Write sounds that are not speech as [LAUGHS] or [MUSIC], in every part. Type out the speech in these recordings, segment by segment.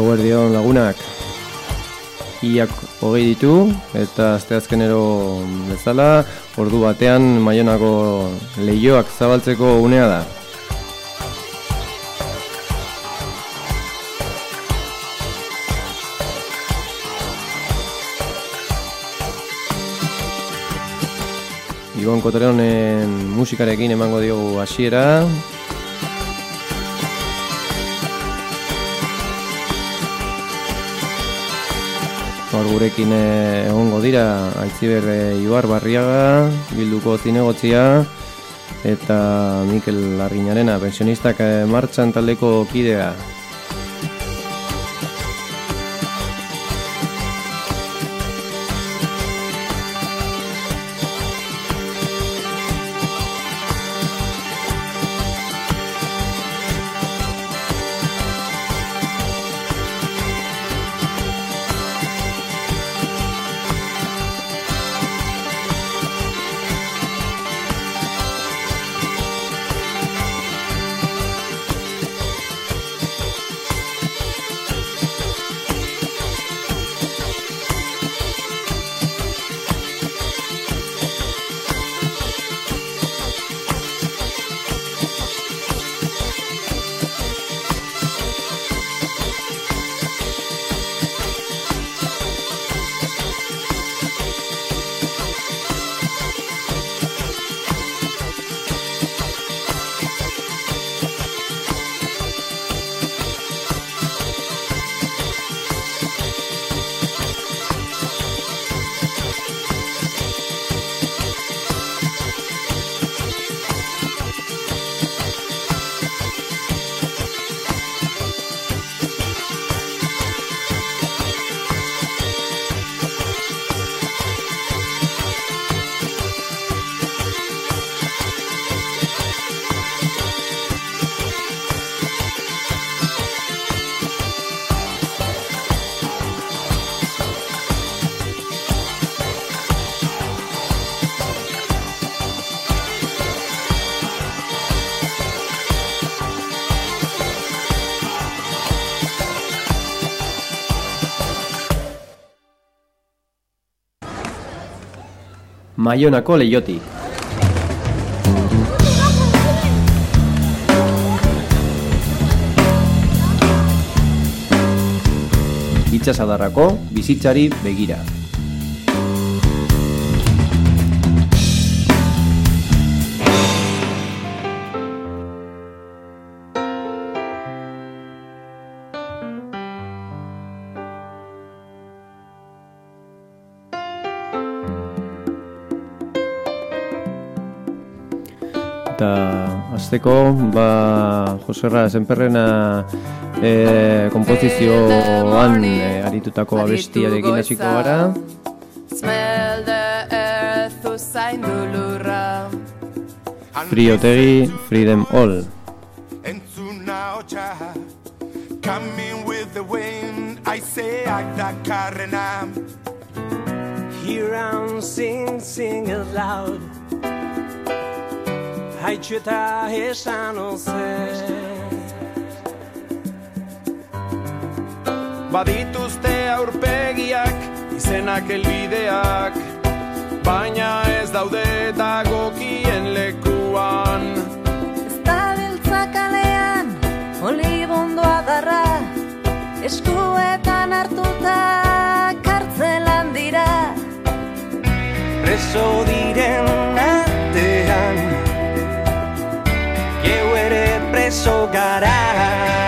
Eguerdion lagunak. Iak hogei ditu eta asteazkenero bezala ordu batean maionako lehioak zabaltzeko unea da. Ibon Kotoreonen musikarekin emango diogu hasiera Hor gurekin eh, egongo dira Aitziber eh, Ibar Barriaga, bilduko zinegotzia eta Mikel Larriñarena, pensionistak eh, martxan taldeko kidea. Maionako leiotik. Itxasadarrako bizitzari begira. Eta azteko, ba, Joserra Zenperrena e, kompozizioan e, aritutako abestiarekin hasiko gara. Smell the earth usain du lurra. Free Otegi, Freedom All. Entzuna hotxa Coming with the wind. I say akdakarrena Hear am sing, sing it loud Haitxu eta esan ozen Badituzte aurpegiak Izenak elbideak Baina ez daude dagokien lekuan Ez da kalean, olibondoa darra, eskuetan hartuta kartzelan dira. Preso diren preso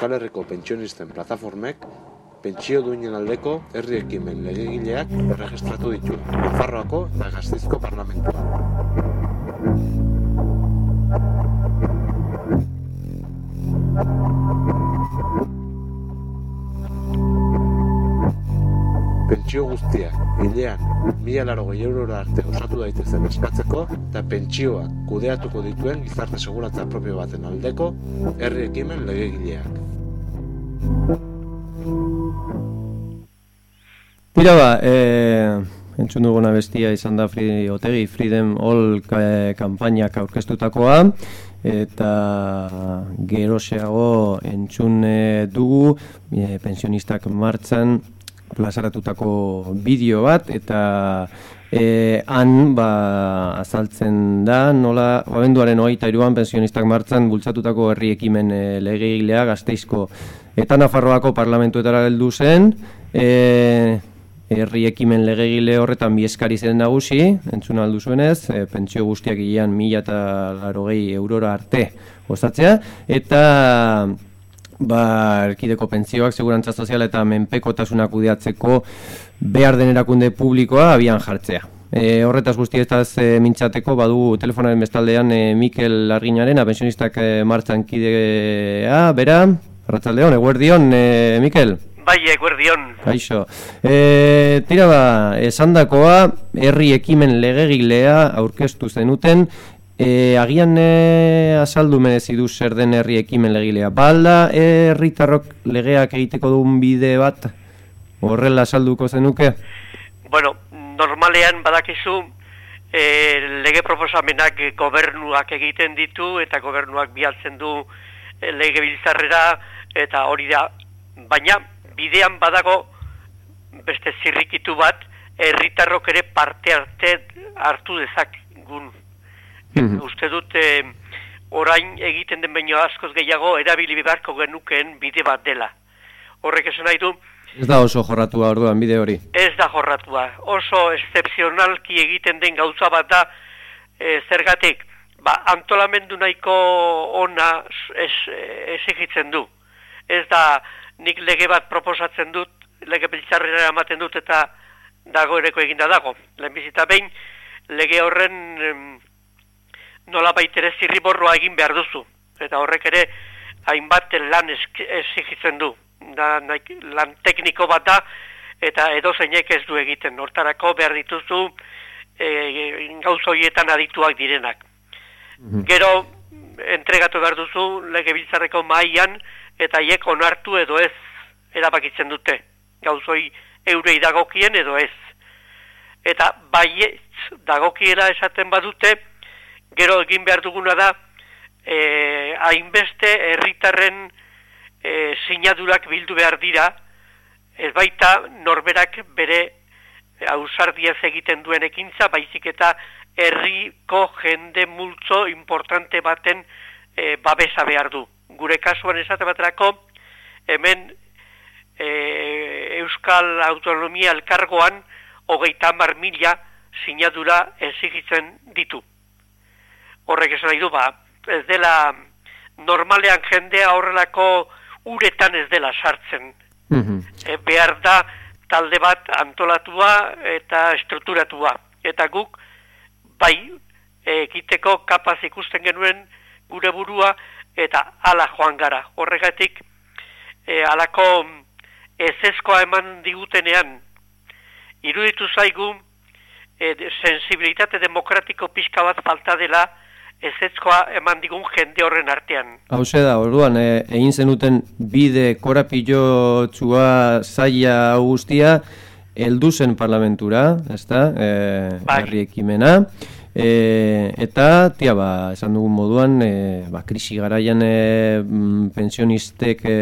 Euskal Herriko pentsionisten plataformek pentsio duinen aldeko herri ekimen legegileak erregistratu ditu. Nafarroako eta Gaztizko mila laro eurora arte osatu daitezen eskatzeko eta pentsioak kudeatuko dituen gizarte seguratza propio baten aldeko herri ekimen legegileak. Tira ba, e, entzun duguna bestia izan da Free Otegi Freedom All ka, kanpainak aurkeztutakoa eta geroxeago entzun e, dugu e, pensionistak martxan plazaratutako bideo bat eta e, han ba, azaltzen da nola abenduaren hogeita iruan pensionistak martxan bultzatutako herri ekimen e, legegilea gazteizko eta Nafarroako parlamentuetara heldu zen e, herri ekimen legegile horretan bi eskari zen nagusi, entzun aldu zuenez, e, pentsio guztiak gian mila eta larogei eurora arte osatzea, eta ba, erkideko pentsioak, segurantza soziala eta menpekotasunak kudeatzeko behar den erakunde publikoa abian jartzea. E, horretaz guztietaz e, mintzateko badu telefonaren bestaldean e, Mikel Arginaren, pensionistak e, martxan kidea, bera, arratzaldeon, eguerdion, e, Mikel? Bai, eguerdion. Kaixo. E, tira ba, esandakoa herri ekimen legegilea aurkeztu zenuten, e, agian e, azaldu merezi du zer den herri ekimen legilea. Balda herritarrok legeak egiteko duen bide bat horrela azalduko zenuke? Bueno, normalean badakizu e, lege proposamenak gobernuak egiten ditu eta gobernuak bialtzen du e, lege biltzarrera eta hori da. Baina bidean badago beste zirrikitu bat herritarrok ere parte arte hartu dezagun. Mhm. Uste dut e, orain egiten den baino askoz gehiago erabili beharko genukeen bide bat dela. Horrek esan nahi du, Ez da oso jorratua orduan bide hori. Ez da jorratua. Oso excepzionalki egiten den gauza bat da e, zergatik. Ba, antolamendu nahiko ona ez, exigitzen du. Ez da nik lege bat proposatzen dut lege biltzarrera ematen dut eta dagoeneko eginda dago. Lehenbizita behin, lege horren nola baitere zirriborroa egin behar duzu. Eta horrek ere, hainbat lan exigitzen du. Da, nahi- lan tekniko bat da, eta edo zeinek ez du egiten. Hortarako behar dituzu e, gauz horietan adituak direnak. Gero, entregatu behar duzu legebiltzarreko mailan eta haiek onartu edo ez erabakitzen dute. Gauzoi eurei dagokien edo ez. Eta baietz dagokiela esaten badute, gero egin behar duguna da, eh, hainbeste herritarren eh, sinadurak bildu behar dira, ez baita norberak bere ausardiaz egiten duen ekintza, baizik eta herriko jende multzo importante baten e, babesa behar du. Gure kasuan esate baterako, hemen e, Euskal Autonomia Elkargoan hogeita hamar mila sinadura exigitzen ditu. Horrek esan nahi du, ba, ez dela normalean jendea horrelako uretan ez dela sartzen. Mhm. E, behar da talde bat antolatua eta estrukturatua. Eta guk, bai, egiteko kapaz ikusten genuen gure burua eta ala joan gara. Horregatik, e, alako ezezkoa eman digutenean, iruditu zaigu, e, sensibilitate demokratiko pixka bat falta dela ezezkoa eman digun jende horren artean. Hauze da, orduan, e, egin zenuten bide korapillotsua zaila hau guztia, heldu zen parlamentura, ezta, e, Bai. herri ekimena, e, eta, tia, ba, esan dugun moduan, e, ba, krisi garaian e, mm, pensionistek e,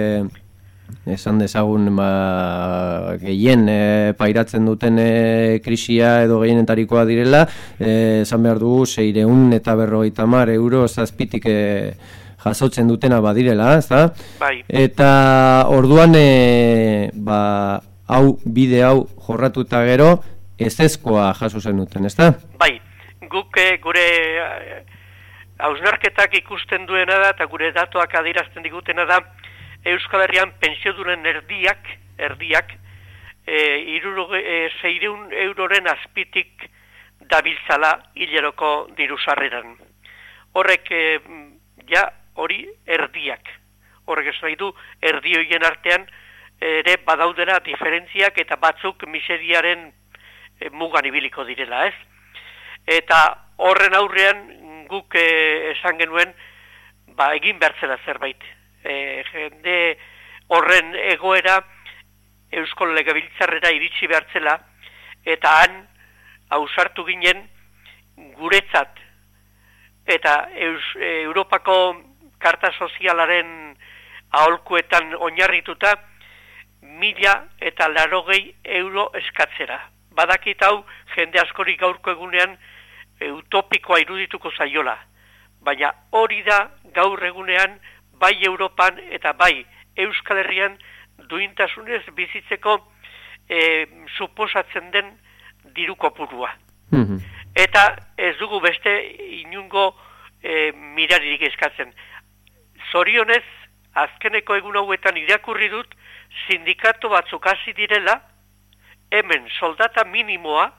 esan dezagun ba, gehien e, pairatzen duten e, krisia edo gehienetarikoa direla, e, esan behar dugu seireun eta berrogeita mar euro zazpitik e, jasotzen dutena badirela, ezta? Bai. Eta orduan e, ba, hau bide hau jorratuta gero ezezkoa jaso zen duten, ezta? Bai, guk eh, gure eh, hausnarketak ikusten duena da eta gure datuak adierazten digutena da Euskal Herrian pensioduren erdiak, erdiak, e, iruroge, e, zeireun euroren azpitik dabiltzala hileroko diru sarreran. Horrek, e, ja, hori erdiak. Horrek ez nahi du, erdi horien artean ere badaudera diferentziak eta batzuk miseriaren e, mugan ibiliko direla, ez? Eta horren aurrean guk e, esan genuen ba, egin behartzela zerbait. E, jende horren egoera Eusko Legebiltzarrera iritsi behartzela eta han ausartu ginen guretzat eta Eus, e, Europako karta sozialaren aholkuetan oinarrituta mila eta larogei euro eskatzera. Badakit hau jende askori gaurko egunean e, utopikoa irudituko zaiola. Baina hori da gaur egunean bai Europan eta bai Euskal Herrian duintasunez bizitzeko e, suposatzen den diru kopurua. Mhm. Eta ez dugu beste inungo e, miraririk eskatzen. Zorionez, azkeneko egun hauetan irakurri dut, sindikatu batzuk hasi direla, hemen soldata minimoa,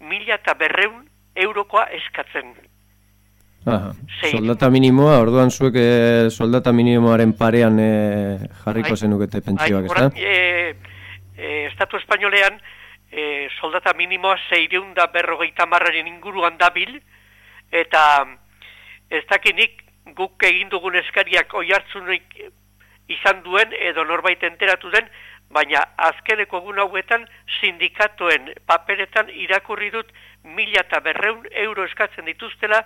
mila eta berreun eurokoa eskatzen. Aha. Soldata minimoa, orduan zuek e, soldata minimoaren parean e, jarriko Bai. zenukete pentsioak, Bai, ezta? e, e, Estatu Espainolean e, soldata minimoa zeireun da berrogeita marraren inguruan dabil, eta ez dakinik guk egin dugun eskariak oi hartzunik izan duen edo norbait enteratu den, baina azkeneko egun hauetan sindikatoen paperetan irakurri dut mila eta berreun euro eskatzen dituztela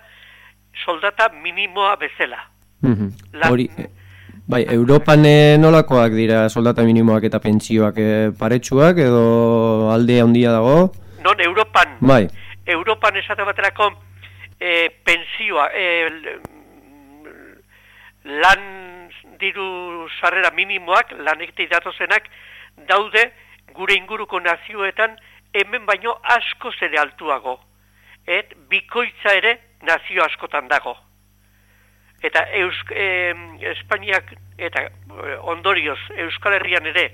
soldata minimoa bezala. Mhm. La- Hori, e, bai, Europan e, nolakoak dira soldata minimoak eta pentsioak e, paretsuak edo alde handia dago? Non Europan Bai. Europan esate baterako e, pensioa, e, lan diru sarrera minimoak, lanetik datozenak, daude gure inguruko nazioetan hemen baino asko zere altuago. Et bikoitza ere nazio askotan dago. Eta Eusk, e, Espainiak eta e, ondorioz Euskal Herrian ere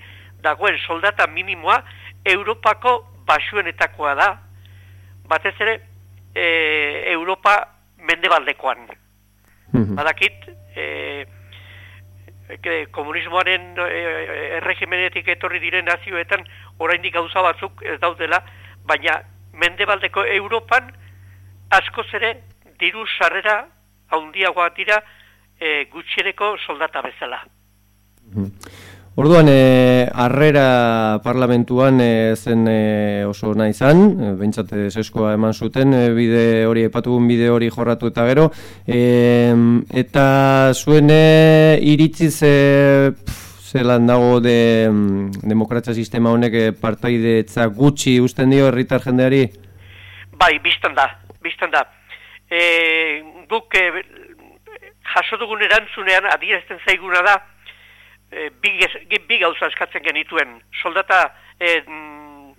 dagoen soldata minimoa Europako basuenetakoa da, batez ere e, Europa mendebaldekoan. Mhm. Badakit, e, e, komunismoaren e, erregimenetik etorri diren nazioetan oraindik gauza batzuk ez daudela, baina mendebaldeko Europan askoz ere diru sarrera handiagoa dira e, gutxieneko soldata bezala. Orduan, e, harrera parlamentuan e, zen e, oso nahi izan, e, behintzat e, seskoa eman zuten, e, bide hori, epatugun bide hori jorratu eta gero, e, eta zuen e, iritziz e, pf, zelan dago de mm, demokratza sistema honek e, partaidetza gutxi usten dio herritar jendeari? Bai, biztan da, biztan da. E, guk e, jaso dugun erantzunean adierazten zaiguna da, e, bi, bi gauza eskatzen genituen. Soldata e, mm,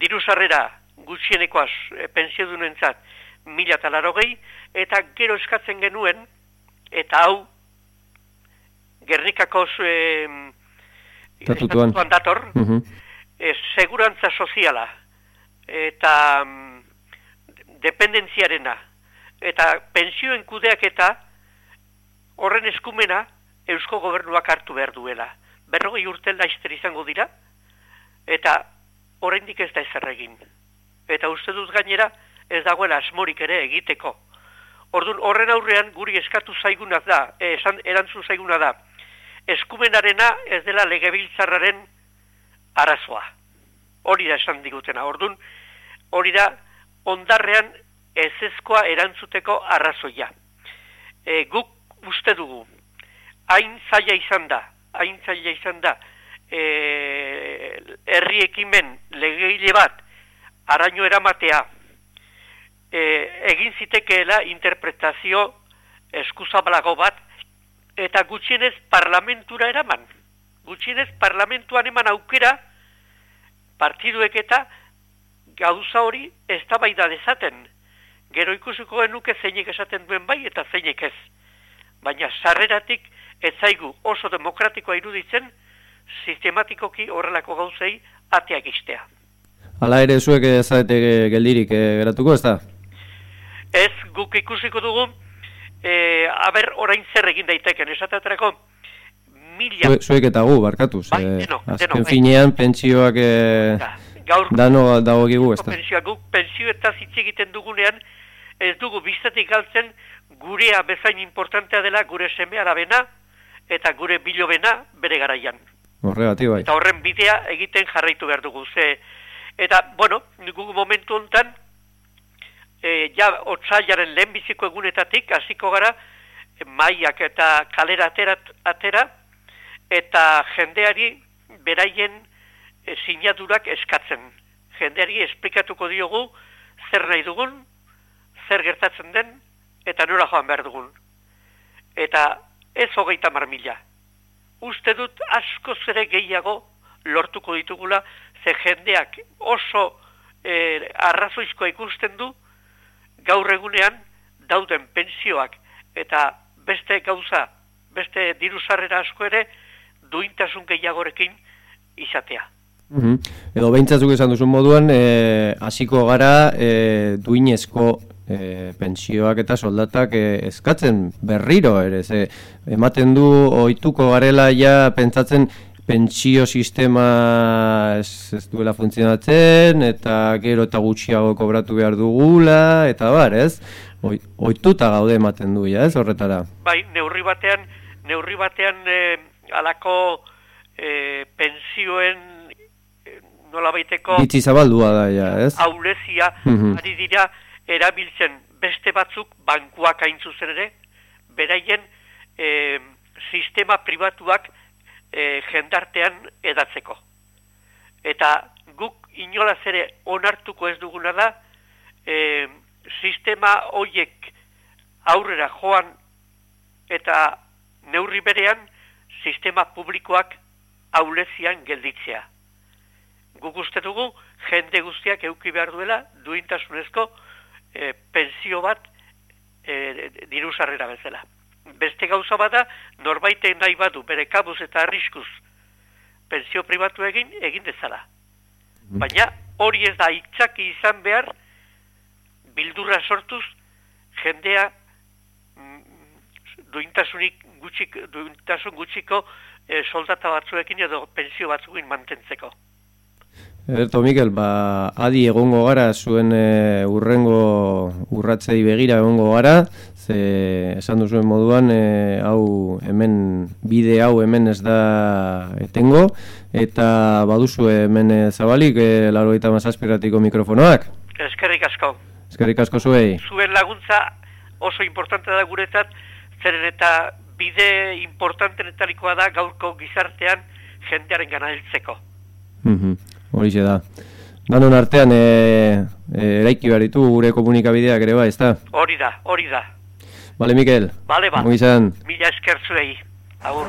diru sarrera gutxienekoaz e, pensiodunentzat mila eta larogei, eta gero eskatzen genuen, eta hau, Gernikako e, Estatutuan. dator, Mhm. e, segurantza soziala eta mm, dependentziarena eta pensioen kudeaketa horren eskumena Eusko Gobernuak hartu behar duela. Berrogei urte laizter izango dira eta oraindik ez da ezer. Eta uste dut gainera ez dagoela asmorik ere egiteko. Ordun horren aurrean guri eskatu zaiguna da, eh, esan erantzun zaiguna da. Eskumenarena ez dela legebiltzarraren arazoa. Hori da esan digutena. Ordun hori da ondarrean ezezkoa erantzuteko arrazoia. E, guk uste dugu, hain zaila izan da, hain zaila izan da, e, herri ekimen legegile bat, araño eramatea, e, egin zitekeela interpretazio eskuzabalago bat, eta gutxienez parlamentura eraman. Gutxienez parlamentuan eman aukera, partiduek eta gauza hori eztabaida dezaten. Gero ikusiko genuke zeinek esaten duen bai eta zeinek ez. Baina sarreratik ez zaigu oso demokratikoa iruditzen sistematikoki horrelako gauzei ateak istea. Hala ere zuek ez zarete geldirik e, geratuko, ez da? Ez guk ikusiko dugu, e, aber orain zer egin daiteken, esateatrako mila, Zue- Zuek eta gu, barkatuz. Bai, e, denok, azken denok, bai. finean pentsioak e, gaur dano dagokigu, ez da? pensioa, guk pensioetaz hitz egiten dugunean, ez dugu biztatik galtzen gurea bezain importantea dela gure seme arabena eta gure bilobena bere garaian. Horregatik bai. Eta horren bidea egiten jarraitu behar dugu. Ze, eta, bueno, guk momentu hontan, e, ja, otzailaren lehenbiziko egunetatik, hasiko gara, e, maiak eta kalera atera, atera eta jendeari beraien e, sinadurak eskatzen. Jendeari esplikatuko diogu zer nahi dugun, zer gertatzen den, eta nora joan behar dugun. Eta ez hogeita mar mila uste dut asko zere gehiago lortuko ditugula, ze jendeak oso e, arrazoizkoa ikusten du, gaur egunean dauden pensioak eta beste gauza, beste diru sarrera asko ere, duintasun gehiagorekin izatea. Mhm. Edo behintzazuk esan duzun moduan, e, hasiko gara e, duinezko e, pentsioak eta soldatak e, eskatzen berriro ere. Ze, ematen du ohituko garela ja pentsatzen pentsio sistema ez, ez duela funtzionatzen eta gero eta gutxiago kobratu behar dugula eta bar, ez? Oi- Ohituta gaude ematen du, ja, ez horretara. Bai, neurri batean, neurri batean e, alako e, pensioen e, nola baiteko Bitzi zabaldua da, ja, ez? aulezia Mhm. ari dira erabiltzen beste batzuk bankuak hain zuzen ere, beraien e, sistema pribatuak e, jendartean edatzeko. Eta guk inolaz ere onartuko ez duguna da, e, sistema hoiek aurrera joan eta neurri berean sistema publikoak aulezian gelditzea. Guk uste dugu jende guztiak euki behar duela duintasunezko e, pensio bat e, diru sarrera bezala. Beste gauza bada norbaitek nahi badu bere kabuz eta arriskuz pensio pribatu egin, egin dezala. Baina hori ez da itzaki izan behar bildurra sortuz jendea mm, duintasunik gutxik, duintasun gutxiko eh, soldata batzuekin edo pensio batzuekin mantentzeko. Ederto Mikel, ba, adi egongo gara zuen e, urrengo urratzei begira egongo gara, ze esan duzuen moduan e, hau hemen bide hau hemen ez da etengo eta baduzu hemen e, zabalik e, laro eta mazazpiratiko mikrofonoak. Eskerrik asko. Eskerrik asko zuei. Zuen laguntza oso importante da guretzat, zeren eta bide importantenetarikoa da gaurko gizartean jendearen gana heltzeko. Mhm, Horixe da. Danon artean e, e, eraiki behar ditu gure komunikabideak ere bai, ezta? Hori da, hori da. Bale, Mikel. Bale, ba. Ongi izan. Mila esker zuei. Agur.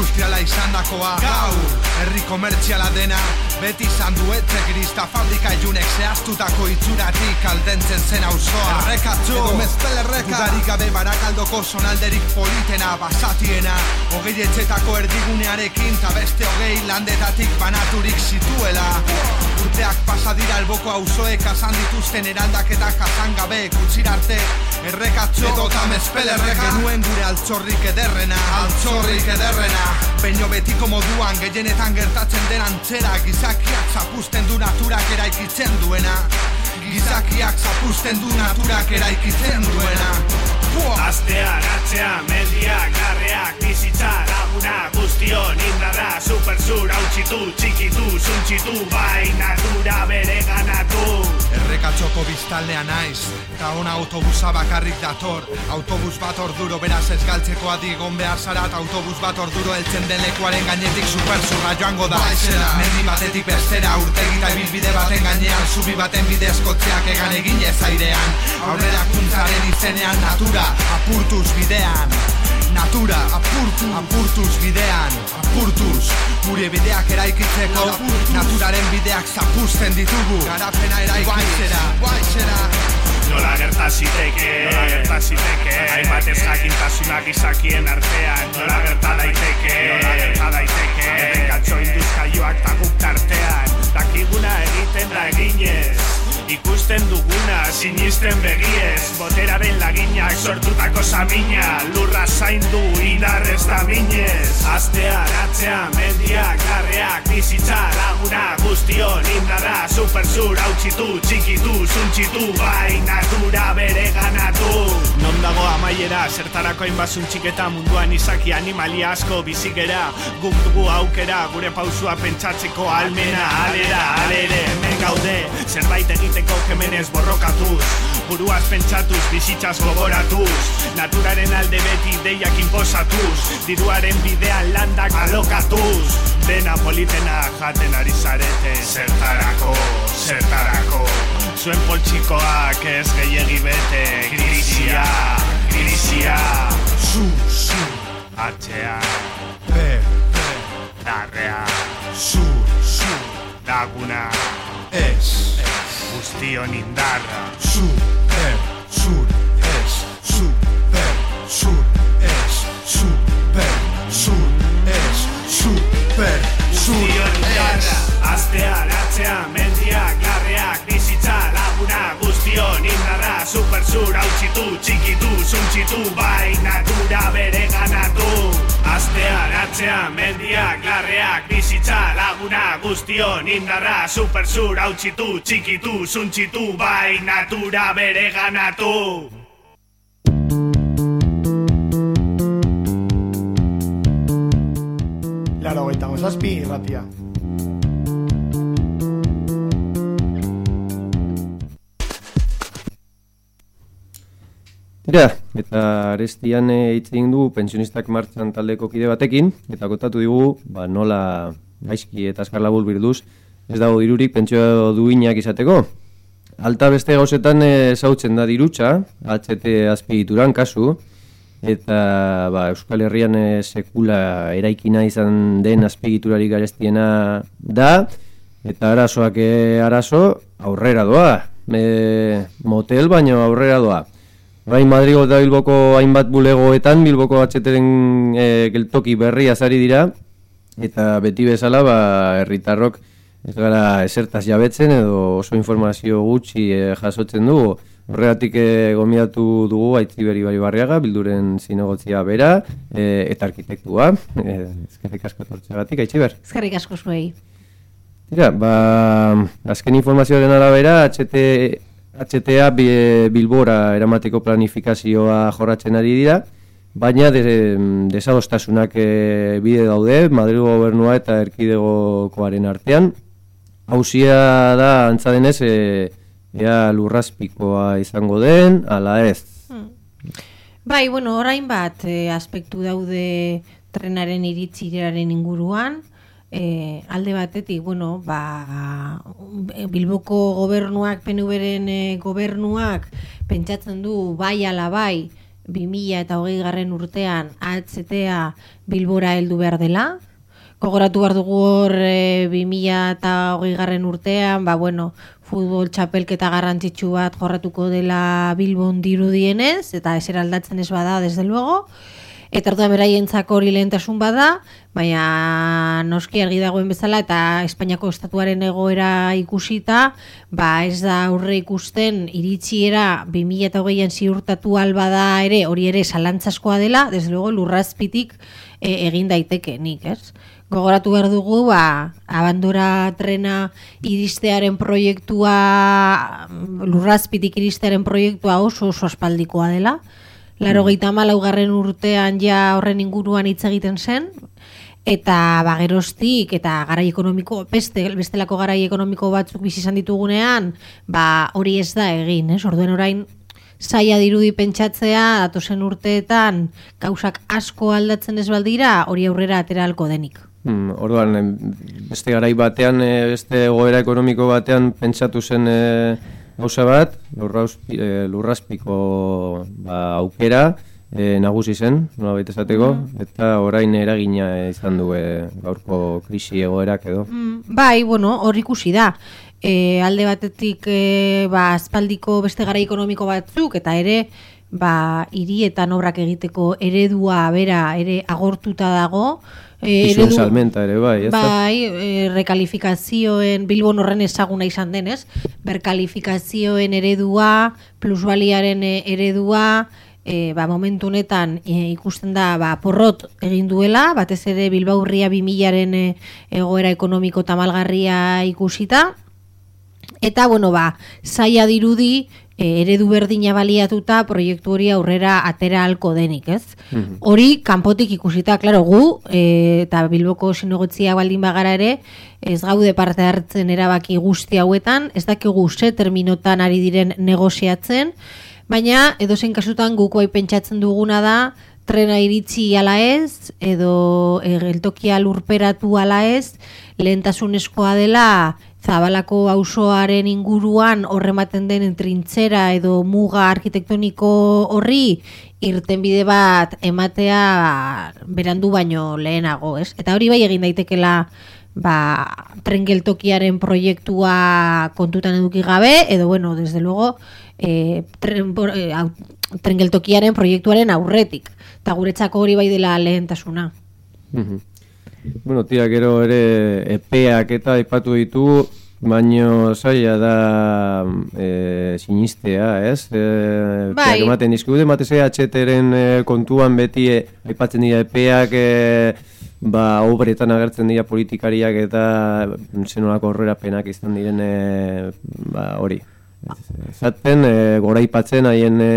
industriala izandakoa. Gaur, herri komertziala dena Beti izan duetze grista fabrika ilunek zehaztutako itxuratik aldentzen zen auzoa. Errekatzu, edo mezpel erreka! Udarik gabe barakaldoko zonalderik politena basatiena. Hogei etxetako erdigunearekin ta beste hogei landetatik banaturik zituela. Urteak pasa dira alboko auzoek asan dituzten eraldaketak jasan gabe kutsirarte Errekatzu! Edo eta mezpel erreka! Genuen gure altzorrik ederrena. Altzorrik ederrena Beino betiko moduan gehienetan gertatzen den antzera Gizakiak zapusten du naturak eraikitzen duena. Gizakiak zapusten du naturak eraikitzen duena Astean, atzean, mendiak, garreak, bizitza, laguna, guztion, indarra, supersur, hautsitu, txikitu, zuntxitu, bai, natura bere ganatu. Errekatxoko biztaldea naiz Ta ona autobusa bakarrik dator. Autobus bat orduro beraz ez galtzeko adigon behar zarat Autobus bat orduro heltzen den lekuaren gainetik superzurra joango da. Baixera, mendi batetik bestera Urtegita ibilbide baten gainean Zubi baten bidez kotzeak egan eginez airean. Aurrera kuntzaren izenean natura Apurtuz bidean. Natura, apurtu, apurtuz bidean. Apurtuz, gure bideak eraikitzeko. Naturaren bideak zapusten ditugu. Garapena eraikitzera. Guaixera Nola gerta ziteke, nola gerta ziteke? Hainbat ez jakintasunak izakien artean. Nola gerta daiteke, nola gerta daiteke? Errekatxo induzkaioak ta guk tartean. Dakiguna egiten da eginez Ikusten duguna, sinisten begiez Boteraren laginak sortutako samina Lurra zaindu, indarrez da minez Astean, atzean, mendiak, garreak, bizitza, laguna Guztion, indarra, supersur, hautsitu, txikitu, zuntxitu Bai, natura bere ganatu Non dago amaiera, zertarako hainbazun txiketa munduan izaki animalia asko bizigera Guk dugu aukera, gure pausua pentsatzeko almena Alera, alere, hemen gaude, zerbait egiteko kemenez borrokatuz. Buruaz pentsatuz, bizitzaz gogoratuz. Naturaren alde beti deiak inposatuz. Diruaren bidean landak alokatuz. Dena politena jaten ari zarete Zertarako, zertarako. Zuen poltsikoak ez gehiegi bete. Krisia, krisia. Zu, zu, Atxean, pe, pe. Darrean, Zu, zu, laguna. Ez Guztion indarra. Super, sur, es, super, sur, es, super, sur, es, super, sur, Guztion indarra es. Astean, atzean, mendiak, garreak, bizitza, laguna Guztion indarra, supersur, hautsitu, txikitu, zuntxitu Bai, natura bere ganatu. Astean, atzean, mendiak, garreak, bizitza, laguna Guztion indarra, supersur, hautsitu, txikitu, zuntxitu Bai, natura bere ganatu Laro gaita mazazpi irratia. Tira, eta arestian hitz egin dugu pensionistak martxan taldeko kide batekin, eta kontatu digu, ba, nola gaizki eta azkar labur birduz, ez dago dirurik pentsio duinak izateko. alta beste gauzetan eh, zautzen da dirutza, HT azpigituran kasu, eta ba, Euskal Herrian eh, sekula eraikina izan den azpigiturarik garestiena da, eta arazoak eh, arazo aurrera doa, e, motel baino aurrera doa. Bai Madrigo eta Bilboko hainbat bulegoetan, Bilboko HTren e, geltoki berria zari dira, eta beti bezala ba, herritarrok ez gara esertaz jabetzen edo oso informazio gutxi eh, jasotzen dugu. Horregatik eh, gomidatu dugu Aitziberi Bari Barriaga, bilduren zinegotzia bera eh, eta arkitektua. Eh, ezkerrik asko tortxegatik, Aitziber. Eskerrik asko zuei. Tira, ba, azken informazioaren arabera, HT, HTA bi- Bilbora eramateko planifikazioa jorratzen ari dira, baina de, desadostasunak e, bide daude, Madrigo gobernua eta erkidegokoaren artean. Hauzia da, antza denez, e, ea lurrazpikoa izango den, ala ez. Bai, bueno, orain bat eh, aspektu daude trenaren iritziraren inguruan, eh, alde batetik, bueno, ba, Bilboko gobernuak, PNV-ren eh, gobernuak, pentsatzen du bai ala bai, 2000 eta hogei garren urtean HTA Bilbora heldu behar dela, Gogoratu behar dugu hor e, 2000 eta hogei garren urtean, ba, bueno, futbol txapelketa garrantzitsu bat jorratuko dela Bilbon dirudienez, eta eser aldatzen ez bada, desde luego. Eta orduan beraientzako hori lehentasun bada, baina noski argi dagoen bezala eta Espainiako estatuaren egoera ikusita, ba ez da aurre ikusten iritsiera 2008an ziurtatu alba da ere, hori ere salantzaskoa dela, desde luego lurrazpitik e, egin daiteke nik, ez? Gogoratu behar dugu, ba, abandora trena iristearen proiektua, lurrazpitik iristearen proiektua oso oso aspaldikoa dela. Laro gehieta urtean ja horren inguruan hitz egiten zen, eta ba, geroztik, eta garai ekonomiko, beste, bestelako garai ekonomiko batzuk bizi izan ditugunean, ba, hori ez da egin, ez? Orduen orain, zaila dirudi pentsatzea, datozen urteetan, gauzak asko aldatzen ez baldira, hori aurrera atera halko denik. Hmm, orduan, beste garai batean, e, beste goera ekonomiko batean pentsatu zen e, gauza bat, lurrauspi, e, lurrazpiko ba, aukera e, nagusi zen, nola baita esateko, eta orain eragina izan du e, gaurko krisi egoerak edo. Mm, bai, bueno, hor ikusi da. E, alde batetik e, ba, aspaldiko beste gara ekonomiko batzuk, eta ere, ba, hirietan obrak egiteko eredua bera ere agortuta dago. E, Pisun salmenta ere, bai, ez? Bai, e, rekalifikazioen, Bilbon horren ezaguna izan denez, berkalifikazioen eredua, plusbaliaren e, eredua, e, ba, momentu honetan e, ikusten da ba, porrot egin duela, batez ere Bilbao Urria 2000aren e, egoera ekonomiko tamalgarria ikusita, Eta, bueno, ba, zaila dirudi, e, eredu berdina baliatuta proiektu hori aurrera atera halko denik, ez? Hori kanpotik ikusita, claro, gu e, eta Bilboko sinogotzia baldin bagara ere, ez gaude parte hartzen erabaki guzti hauetan, ez dakigu ze terminotan ari diren negoziatzen, baina edozein kasutan guk bai pentsatzen duguna da trena iritsi ala ez, edo e, geltokia lurperatu ala ez, lehentasunezkoa dela Zabalako auzoaren inguruan horrematen den trintzera edo muga arkitektoniko horri irtenbide bat ematea berandu baino lehenago, ez? Eta hori bai egin daitekela ba, tren geltokiaren proiektua kontutan eduki gabe, edo bueno, desde luego, e, tren, por- e, au- tren geltokiaren proiektuaren aurretik. Eta guretzako hori bai dela lehentasuna. Mhm. Bueno, tira, gero ere epeak eta aipatu ditu, baino zaila da e, sinistea, ez? E, Bai. ematen dizkute, batez ere HTren e, kontuan beti e, aipatzen dira epeak, e, ba, obretan agertzen dira politikariak eta zenolako horrerapenak izan diren e, ba, hori. Zaten, e, goraipatzen haien e,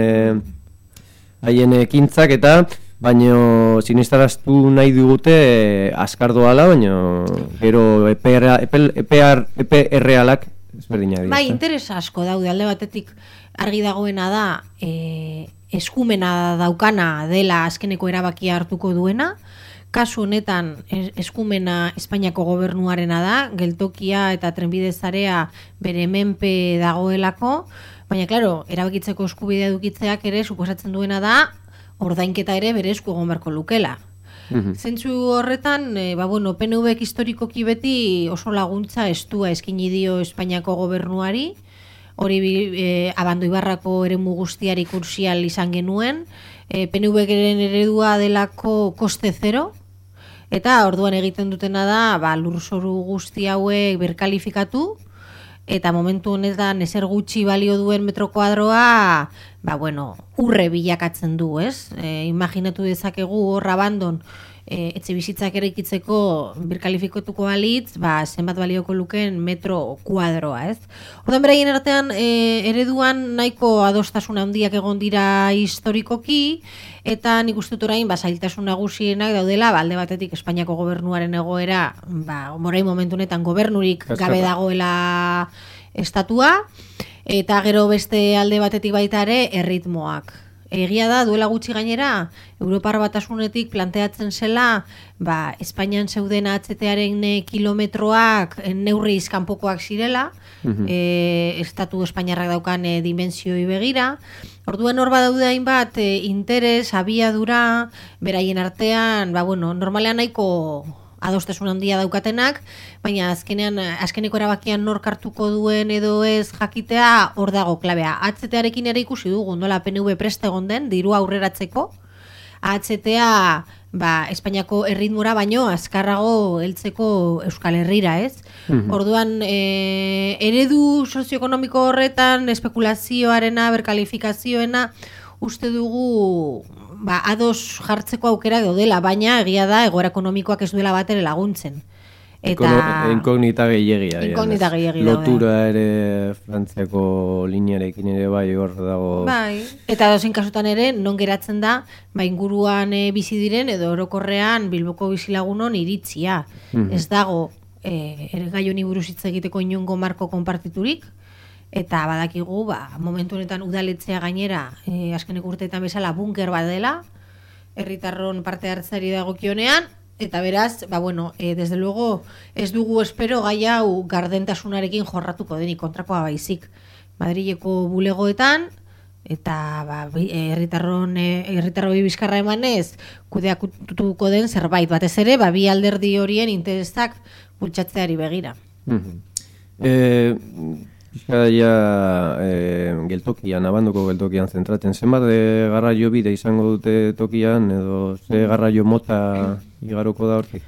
haien ekintzak eta baino sinistaraztu nahi digute e, azkar doala, baino gero EPR, EPR, EPR alak ezberdinak dira. Bai, interes asko daude. Alde batetik argi dagoena da e, eskumena daukana dela azkeneko erabakia hartuko duena, kasu honetan es- eskumena Espainiako gobernuarena da, geltokia eta trenbide zarea bere menpe dagoelako, baina claro, erabakitzeko eskubidea edukitzeak ere suposatzen duena da ordainketa ere bere esku egon beharko lukela. Zentzu horretan, e, ba, bueno, PNVek historikoki beti oso laguntza estua eskini dio Espainiako gobernuari, hori e, abando ibarrako eremu guztiari kursial izan genuen, e, PNVren eredua delako koste zero, eta orduan egiten dutena da, ba, lurzoru guzti hauek berkalifikatu, eta momentu honetan ezer gutxi balio duen metro kuadroa, ba, bueno, urre bilakatzen du, ez? E, imaginatu dezakegu hor abandon, e, etxe bizitzak eraikitzeko birkalifikatuko balitz, ba, zenbat balioko luken metro kuadroa, ez? Orduan beraien artean e, ereduan nahiko adostasun handiak egon dira historikoki, eta nik uste dut orain ba, zailtasun nagusienak daudela, ba, alde batetik Espainiako gobernuaren egoera, ba, morain momentu honetan gobernurik gabe Eskerrak. dagoela estatua, eta gero beste alde batetik baita ere erritmoak. Egia da, duela gutxi gainera, Europar batasunetik planteatzen zela, ba, Espainian zeuden atzetearen kilometroak eh, neurri izkanpokoak zirela, Mhm. e, estatu espainiarrak daukan e, dimensioi begira. Orduan hor badaude hainbat e, interes, abiadura, beraien artean, ba, bueno, normalean nahiko adostasun handia daukatenak, baina azkenean azkeneko erabakian nor hartuko duen edo ez jakitea hor dago klabea. AZT-arekin ere ikusi dugu nola PNV preste egon den diru aurreratzeko. AHTA ba, Espainiako erritmora baino azkarrago heltzeko Euskal Herrira, ez? Mhm. Orduan, e, eredu sozioekonomiko horretan, espekulazioarena, berkalifikazioena, uste dugu ba, ados jartzeko aukera daudela, baina egia da egoera ekonomikoak ez duela batere laguntzen. Eta Inkognita gehiegia. dira, Inkognita ez? gehiegi daude. Lotura ere Frantziako linearekin ere bai hor dago. Bai. Eta dozein kasutan ere, non geratzen da, ba inguruan e, bizi diren edo orokorrean Bilboko bizilagunon iritzia. Mhm. Ez dago e, ere gai honi buruz hitz egiteko inongo marko konpartiturik, eta badakigu, ba, momentu honetan udaletzea gainera, e, azkeneko urteetan bezala bunker bat dela, herritarron parte hartzari dagokionean, eta beraz, ba bueno, e, desde luego ez dugu espero gai hau gardentasunarekin jorratuko denik kontrakoa baizik. Madrileko bulegoetan eta ba, eh, herritarron eh, herritarroi bizkarra emanez kudeatuko den zerbait batez ere ba bi alderdi horien interesak bultzatzeari begira. Mhm. Eh, pixka ja eh, geltokian, abanduko geltokian zentraten. Zenbat de garraio bide izango dute tokian, edo ze garraio mota igaroko da hortik?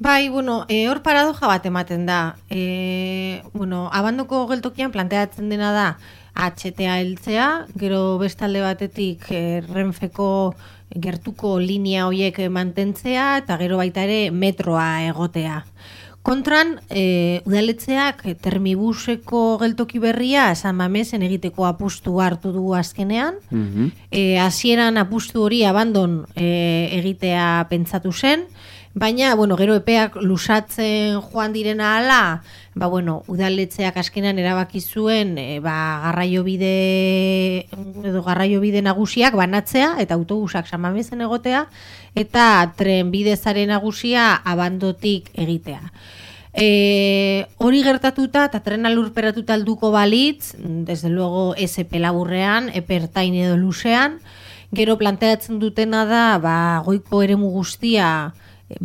Bai, bueno, e, hor paradoja bat ematen da. E, bueno, abandoko geltokian planteatzen dena da HTA heltzea, gero bestalde batetik e, Renfeko gertuko linea hoiek mantentzea eta gero baita ere metroa egotea. Kontran, e, udaletzeak termibuseko geltoki berria San Mamesen egiteko apustu hartu du azkenean. E, hasieran apustu hori abandon e, egitea pentsatu zen, baina, bueno, gero epeak lusatzen joan direna ala, ba, bueno, udaletzeak askenan erabaki zuen e, ba, garraio bide edo garraio bide nagusiak banatzea eta autobusak samamezen egotea eta tren bidezaren nagusia abandotik egitea. E, hori gertatuta eta trena lurperatuta alduko balitz, desde luego SP laburrean, epertain edo luzean, gero planteatzen dutena da ba, goiko eremu guztia e,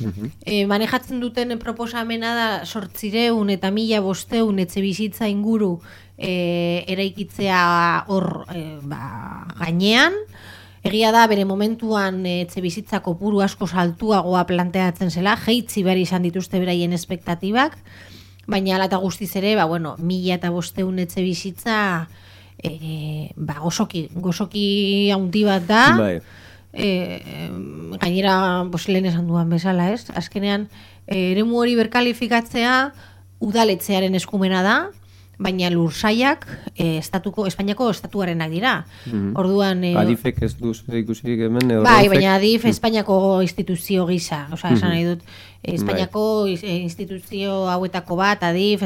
birkalifikatzea, E, manejatzen duten proposamena da sortzireun eta mila bosteun etxe bizitza inguru e, eraikitzea hor e, ba, gainean. Egia da bere momentuan etxe bizitza kopuru asko saltuagoa planteatzen zela, jeitzi behar izan dituzte beraien espektatibak, baina ala eta guztiz ere, ba, bueno, mila eta bosteun etxe bizitza e, ba, gozoki, gozoki haundi bat da. Bai. E, gainera, bos, lehen esan duan bezala, ez? Azkenean, e, eremu hori berkalifikatzea udaletzearen eskumena da, baina lursaiak e, estatuko, Espainiako estatuarenak dira. Mhm. Orduan... E, Adifek ez du ikusirik hemen, edo Bai, baina adif Espainiako instituzio gisa, osea, esan Mhm. nahi dut, eh, Espainiako eh, instituzio hauetako bat, adif,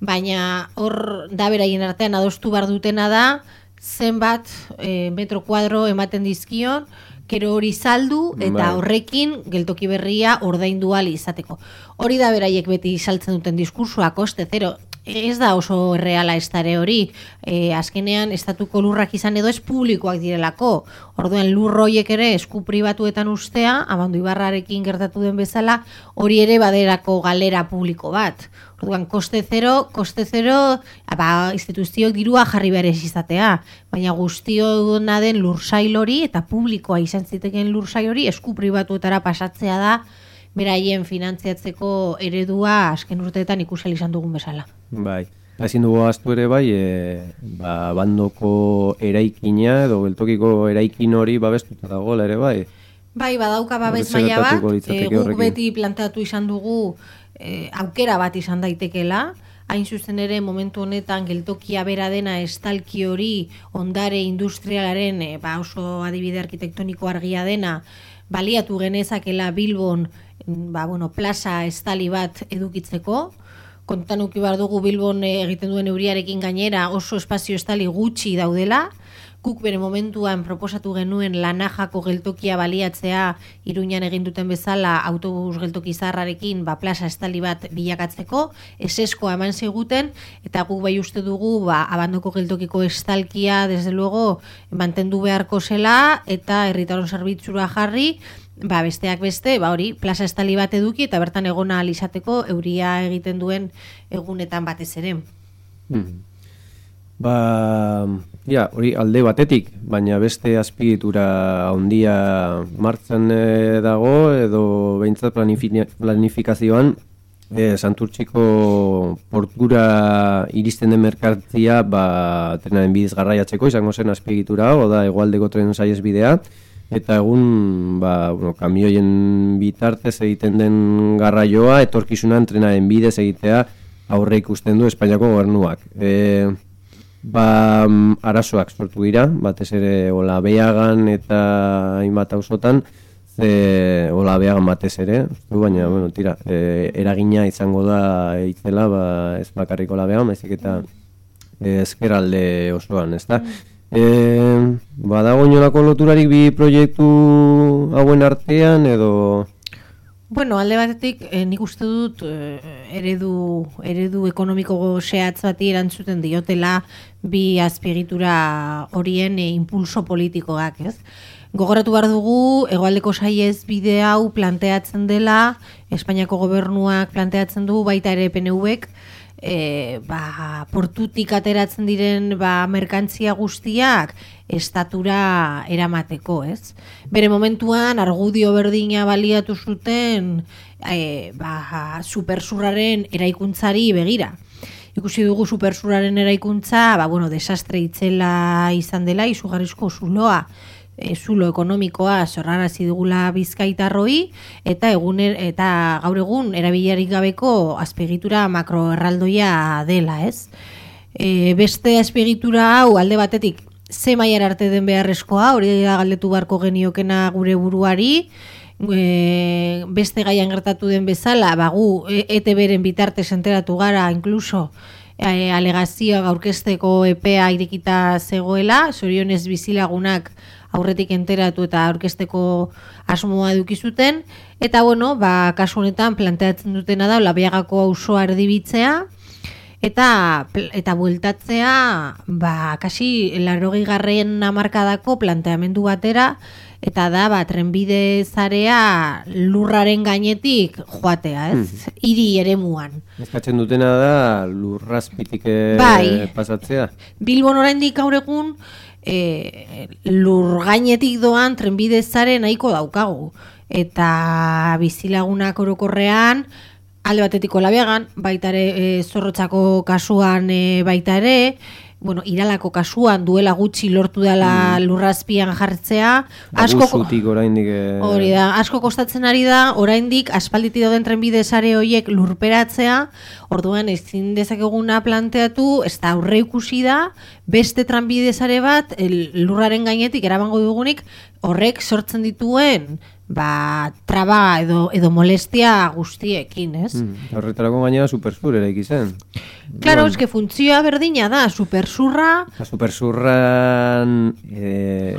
baina hor da beraien artean adostu bar dutena da, zenbat eh, metro kuadro ematen dizkion, kero hori saldu eta Bai. horrekin geltoki berria ordaindu ahal izateko. Hori da beraiek beti saltzen duten diskursua, koste zero. Ez da oso erreala estare hori. E, azkenean, estatuko lurrak izan edo ez publikoak direlako. Orduan lurroiek ere esku pribatuetan ustea, abandu ibarrarekin gertatu den bezala, hori ere baderako galera publiko bat. Orduan, koste zero, koste zero, ba, instituzioak dirua jarri behar izatea. Baina guztio den lursail hori eta publikoa izan ziteken lursail hori esku pribatuetara pasatzea da beraien finantziatzeko eredua azken urteetan ikusi izan dugun bezala. Bai. Ezin dugu aztu ere bai, e, ba, bandoko eraikina edo geltokiko eraikin hori babestuta dagoela ere bai. Bai, badauka babes maila bat, e, guk beti plantatu izan dugu e, aukera bat izan daitekela, hain zuzen ere momentu honetan geltokia bera dena estalki hori ondare industrialaren e, ba oso adibide arkitektoniko argia dena baliatu genezakela Bilbon ba, bueno, plaza estali bat edukitzeko, kontan uki behar dugu Bilbon eh, egiten duen euriarekin gainera oso espazio estali gutxi daudela, guk bere momentuan proposatu genuen lanajako geltokia baliatzea iruñan egin duten bezala autobus geltoki zaharrarekin ba, plaza estali bat bilakatzeko, esesko eman ziguten, eta guk bai uste dugu ba, abandoko geltokiko estalkia, desde luego, mantendu beharko zela, eta herritaron zerbitzura jarri, ba, besteak beste, ba hori, plaza estali bat eduki eta bertan egona ahal izateko euria egiten duen egunetan batez ere. Mhm. Ba, ja, hori alde batetik, baina beste azpiegitura handia martxan eh, dago edo behintzat planifi- planifikazioan e, Santurtziko portura iristen den merkantzia ba, trenaren bidez garraiatzeko izango zen azpiegitura hau, da egualdeko tren saiez bidea eta egun ba, bueno, kamioien bitartez egiten den garraioa etorkizunan trenaren bidez egitea aurre ikusten du Espainiako gobernuak. E, ba, mm, arazoak sortu dira, batez ere Olabeagan eta hainbat auzotan, ze Olabeagan batez ere, du, baina, bueno, tira, e, eragina izango da itzela, ba, ez bakarrik Olabeagan, baizik eta e, ezkeralde osoan, ezta? E, badago inolako loturarik bi proiektu hauen artean edo Bueno, alde batetik, eh, nik uste dut eh, eredu, eredu ekonomiko zehatz bati erantzuten diotela bi azpiegitura horien eh, impulso politikoak, ez? Gogoratu behar dugu, egoaldeko saiez bide hau planteatzen dela, Espainiako gobernuak planteatzen du baita ere PNV-ek, e, ba, portutik ateratzen diren ba, merkantzia guztiak estatura eramateko, ez? Bere momentuan argudio berdina baliatu zuten e, ba, supersurraren eraikuntzari begira. Ikusi dugu supersurraren eraikuntza, ba, bueno, desastre itzela izan dela, izugarrizko zuloa, e, zulo ekonomikoa zorrarazi dugula bizkaitarroi eta eguner, eta gaur egun erabiliarik gabeko azpegitura makroerraldoia dela, ez? E, beste azpegitura hau alde batetik ze mailar arte den beharrezkoa, hori da galdetu beharko geniokena gure buruari, e, beste gaian gertatu den bezala, bagu ETB-ren bitarte enteratu gara, inkluso, e, alegazioak aurkezteko epea irekita zegoela, zorionez bizilagunak aurretik enteratu eta aurkezteko asmoa eduki zuten eta bueno, ba, kasu honetan planteatzen dutena da Labiagako auzoa erdibitzea eta eta bueltatzea ba kasi 80garren hamarkadako planteamendu batera eta da ba trenbide zarea lurraren gainetik joatea, ez? Hiri eremuan. eskatzen dutena da lurrazpitik eh, Bai. pasatzea. Bilbon oraindik gaur egun e, lur gainetik doan trenbide zare nahiko daukagu. Eta bizilagunak orokorrean, alde batetik olabeagan, baita ere e, zorrotzako kasuan e, baita ere, bueno, iralako kasuan duela gutxi lortu dela lurrazpian jartzea, asko, Abusutik oraindik eh, Hori da, asko kostatzen ari da, oraindik aspalditik dauden trenbide sare horiek lurperatzea, orduan ezin dezakeguna planteatu, ez da aurre ikusi da, beste trenbide sare bat el, lurraren gainetik erabango dugunik, horrek sortzen dituen ba, traba edo, edo molestia guztiekin, ez? Mm, horretarako gainera supersur eraiki zen. Claro, eske funtzioa berdina da, supersurra, Eta supersurran e,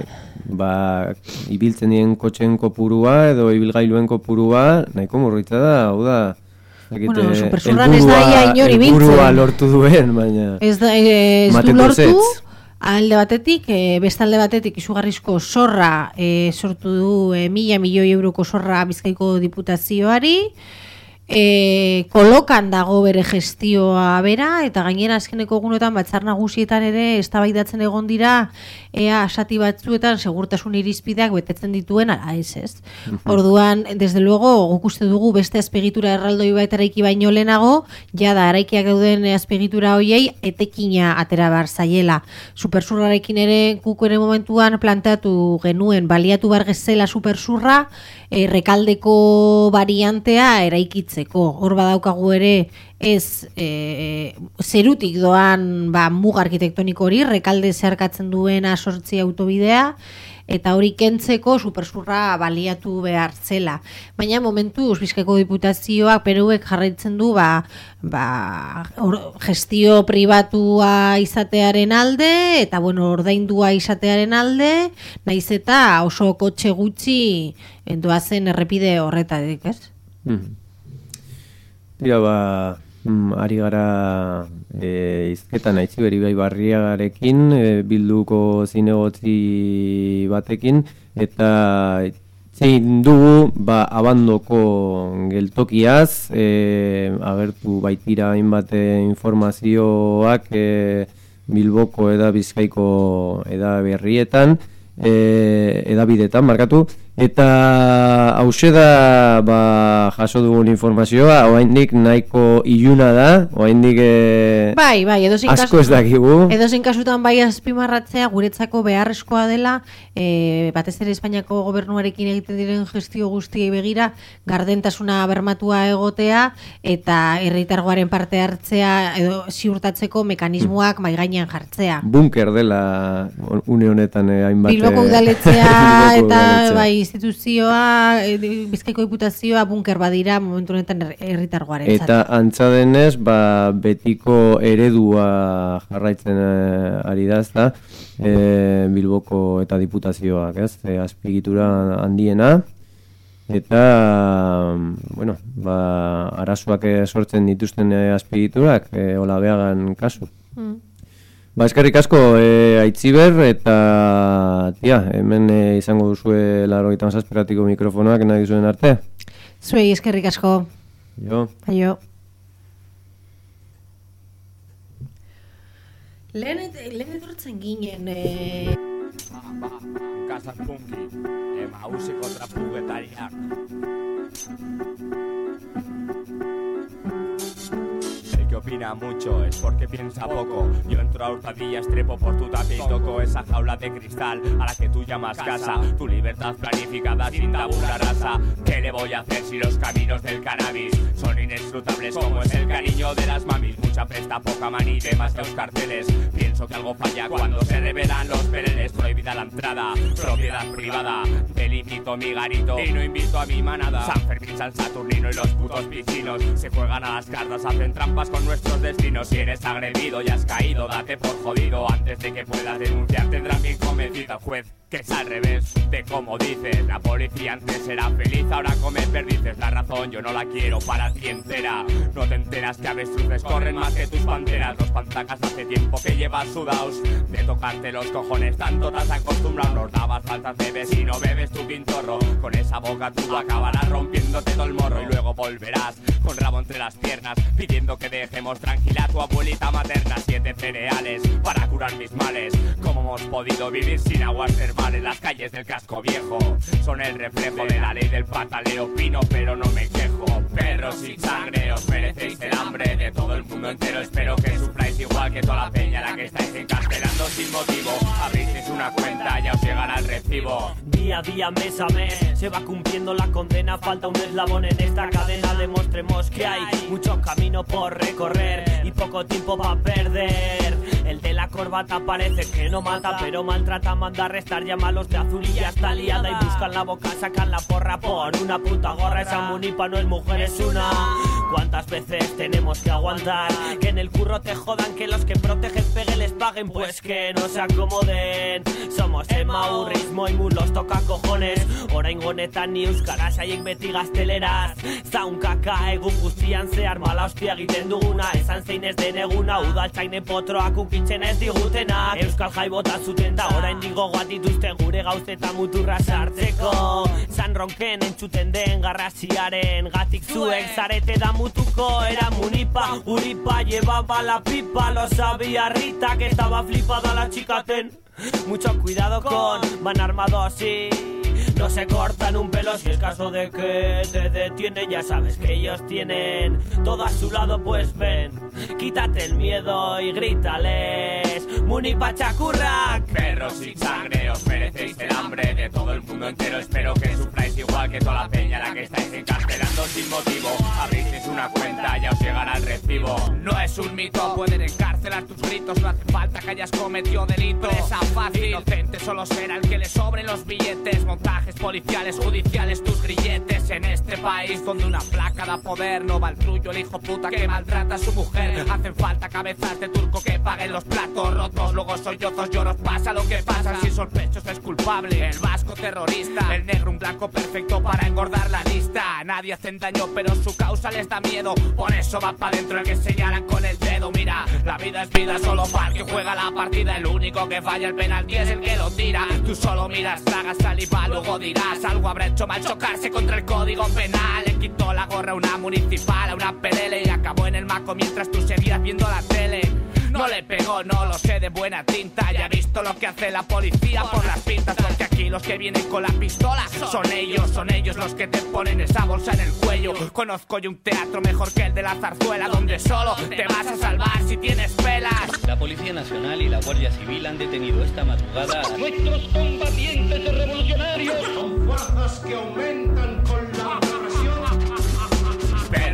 ba, ibiltzen dien kotxen kopurua edo ibilgailuen kopurua nahiko murritza da, hau da, dakit, Bueno, supersurran ez da ia inor helburua ibiltzen. lortu duen, baina... Ez, da, eh, ez du lortu, ezetz. Alde batetik, e, bestalde batetik izugarrizko zorra e, sortu du e, mila milioi euroko zorra bizkaiko diputazioari, e, kolokan dago bere gestioa bera, eta gainera azkeneko egunetan batzar nagusietan ere eztabaidatzen egon dira, ea asati batzuetan segurtasun irizpideak betetzen dituen ala ez ez. Orduan, desde luego, guk uste dugu beste azpegitura erraldoi bat eraiki baino lehenago, jada araikiak dauden azpegitura hoiei etekina atera behar zaiela. Supersurrarekin ere guk ere momentuan plantatu genuen baliatu behar gezela supersurra e, rekaldeko variantea eraikitzeko. Hor badaukagu ere ez e, zerutik doan ba, muga arkitektoniko hori, rekalde zeharkatzen duena sortzi autobidea, eta hori kentzeko supersurra baliatu behar zela. Baina momentu Bizkaiko diputazioak peruek jarraitzen du ba, ba, or, gestio pribatua izatearen alde eta bueno, ordaindua izatearen alde, naiz eta oso kotxe gutxi doazen errepide horretatik, ez? Mhm. Tira, ba, mm, ari gara e, izketan aitzi beri bai barriagarekin, e, bilduko zinegotzi batekin, eta zein dugu, ba, abandoko geltokiaz, e, agertu baitira hainbat informazioak e, Bilboko eda Bizkaiko eda berrietan, e, edabidetan markatu eta hause da ba, jaso dugun informazioa oraindik nahiko iluna da oraindik e, Bai, bai, edozein asko ez dakigu Edozein kasutan bai azpimarratzea guretzako beharrezkoa dela, e, batez ere Espainiako gobernuarekin egiten diren gestio guztiei begira, gardentasuna bermatua egotea eta herritargoaren parte hartzea edo ziurtatzeko mekanismoak mai gainean jartzea. bunker dela une honetan eh, hainbat Bilboko eh, udaletxea [LAUGHS] Bilboko eta bai instituzioa, e, Bizkaiko diputazioa bunker badira momentu honetan her- herritargoaren Eta antza denez, ba, betiko eredua jarraitzen eh, ari da, ezta? E, Bilboko eta diputazioak, ez? E, azpigitura handiena. Eta, bueno, ba, arazoak eh, sortzen dituzten eh, azpigiturak, e, hola behagan kasu. Mm. Ba, eskerrik asko e, aitziber eta tia, hemen e, izango duzue laro eta mazazperatiko mikrofonoak nahi zuen arte. Zuei eskerrik asko. Jo. Aio. Lehen, et- lehen etortzen ginen, eh... Casa Punky, Emausiko trapugetariak. El que opina mucho es porque piensa poco. Yo entro a hurtadillas, trepo por tu tapiz, toco esa jaula de cristal a la que tú llamas casa. Tu libertad planificada sin tabula rasa. ¿Qué le voy a hacer si los caminos del cannabis son inescrutables como es el cariño de las mamis? Mucha presta, poca mani, demasiados carteles. Pienso que algo falla cuando se revelan los peleles. Prohibida la entrada, propiedad privada. Delimito mi garito y no invito a mi manada. San Fermín, San Saturnino y los putos piscinos se juegan a las cartas, hacen trampas con nuestros destinos. Si eres agredido y has caído, date por jodido. Antes de que puedas denunciar, tendrán bien convencido al juez que es al revés de como dices. La policía antes era feliz, ahora come perdices. La razón yo no la quiero para ti entera. No te enteras que avestruces corren más que tus panteras. Los pantacas hace tiempo que llevas sudados de tocarte los cojones. Tanto te has acostumbrado, nos dabas faltas bebes y no bebes tu pintorro. Con esa boca tú acabarás rompiéndote todo el morro y luego volverás con rabo entre las piernas pidiendo que dejemos tranquila a tu abuelita materna. Siete cereales para curar mis males. ¿Cómo hemos podido vivir sin aguas termales? Las calles del casco viejo son el reflejo de la ley del pataleo. Pino, pero no me quejo. Perros sin sangre, os merecéis el hambre de todo el mundo entero. Espero que sufráis igual que toda la peña la que estáis encarcelando sin motivo. Abristeis una cuenta, ya os llegará el recibo. Día a día, mes a mes, se va cumpliendo la condena. Falta un eslabón en esta cadena. Demostremos que hay mucho camino por recorrer y poco tiempo va a perder. El de la corbata parece que no mata, pero maltrata, manda a restar, llama a los de azul y ya está liada. Y buscan la boca, sacan la porra por una puta gorra. Esa munipa no es mujer, es una ¿Cuántas veces tenemos que aguantar? Que en el curro te jodan, que los que protegen pegue les paguen, pues que no se acomoden. Somos emaurrismo y mulos toca cojones. Orain honetan ni euskaraz haiek beti gazteleraz. Zaunkaka egun guztian zehar mala hostia egiten duguna. Esan zein ez den eguna, udaltzaine potroak ukitzen ez digutenak. Euskal jai bota zuten da, orain digo dituzte gure gauzeta muturra sartzeko. San ronken entzuten den garrasiaren gatik zuek zarete da mutuko era munipa Uripa llevaba la pipa, lo sabía Rita que estaba flipada la chica ten Mucho cuidado con van armados sí no se cortan un pelo si es caso de que te detienen Ya sabes que ellos tienen todo a su lado pues ven Quítate el miedo y grítales Muni Pachacurrac Perros sin sangre, os merecéis el hambre de todo el mundo entero. Espero que sufráis igual que toda la peña la que estáis encarcelando sin motivo. Abristeis una cuenta, ya os llegará el recibo. No es un mito, pueden encarcelar tus gritos, no hace falta que hayas cometido delito. Presa fácil, inocente solo será el que le sobren los billetes, policiales, judiciales, tus grilletes. En este país donde una placa da poder, no va el tuyo, el hijo puta que maltrata a su mujer. Hacen falta cabezas de turco que paguen los platos rotos, luego sollozos lloros, pasa lo que pasa. Si sospechoso es culpable, el vasco terrorista, el negro un blanco perfecto para engordar la lista. Nadie hacen daño, pero su causa les da miedo. Por eso va para dentro el que señalan con el dedo. Mira, la vida es vida solo para que juega la partida. El único que falla el penalti es el que lo tira. Tú solo miras, tragas saliva, luego algo habrá hecho mal chocarse contra el código penal. Le quitó la gorra a una municipal, a una PDL y acabó en el maco mientras tú seguías viendo la tele. No le pegó, no lo sé de buena tinta. Ya he visto lo que hace la policía por las pintas. Porque aquí los que vienen con la pistola son ellos, son ellos los que te ponen esa bolsa en el cuello. Conozco yo un teatro mejor que el de la zarzuela, donde solo te vas a salvar si tienes pelas. La Policía Nacional y la Guardia Civil han detenido esta madrugada a Nuestros combatientes revolucionarios son fuerzas que aumentan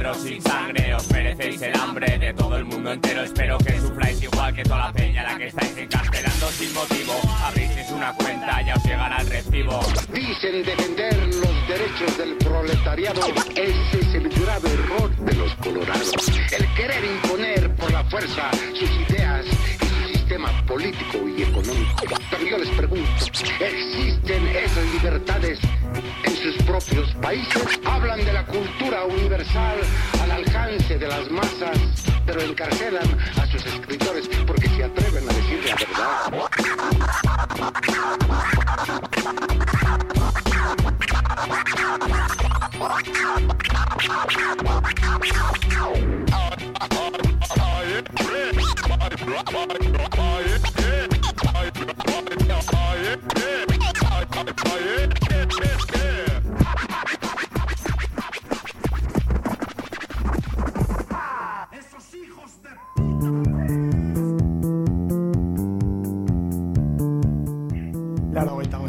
Perros sin sangre, os merecéis el hambre de todo el mundo entero. Espero que sufráis igual que toda la peña a la que estáis encarcelando sin motivo. Abristeis una cuenta, ya os llegará el recibo. Dicen defender los derechos del proletariado. Ese es el grave error de los colorados. El querer imponer por la fuerza sus ideas sistema político y económico. Pero yo les pregunto, ¿existen esas libertades en sus propios países? Hablan de la cultura universal al alcance de las masas, pero encarcelan a sus escritores porque se atreven a decir la eta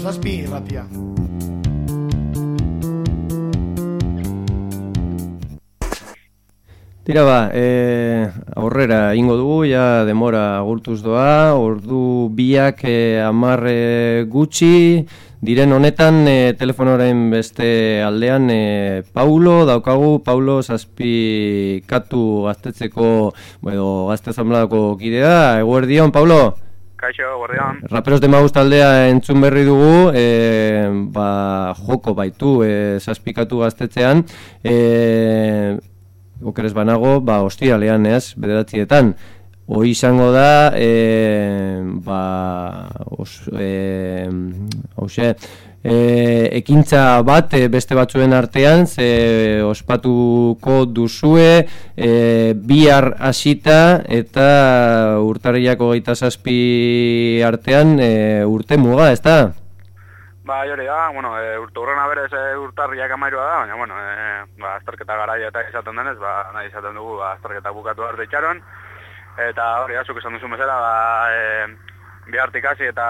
zazpi irratia. Tira ba, e, aurrera ingo dugu, ja demora agurtuz doa, ordu biak e, amarre gutxi, diren honetan e, telefonoren beste aldean e, Paulo, daukagu, Paulo zazpi katu gaztetzeko, bueno, gazte zanbladako kidea, eguerdion, Paulo? Kaixo, guardian. Raperos de Maus taldea entzun berri dugu, e, ba, joko baitu e, zazpikatu gaztetzean, e, okeres banago, ba, ostiralean, ez, bederatzietan. Hoi izango da, e, ba, os, e, hause, e, ekintza bat e, beste batzuen artean, ze ospatuko duzue, e, bihar hasita eta urtarriako gaita zazpi artean e, urte muga, ez da? Ba, hori da, bueno, e, urte urrena berez e, urtarriak amairua da, baina, bueno, e, ba, azterketa garaia eta izaten denez, ba, nahi izaten dugu, ba, azterketa bukatu arte itxaron, eta hori da, zuk esan duzu bezala, ba, e, bihartik hasi eta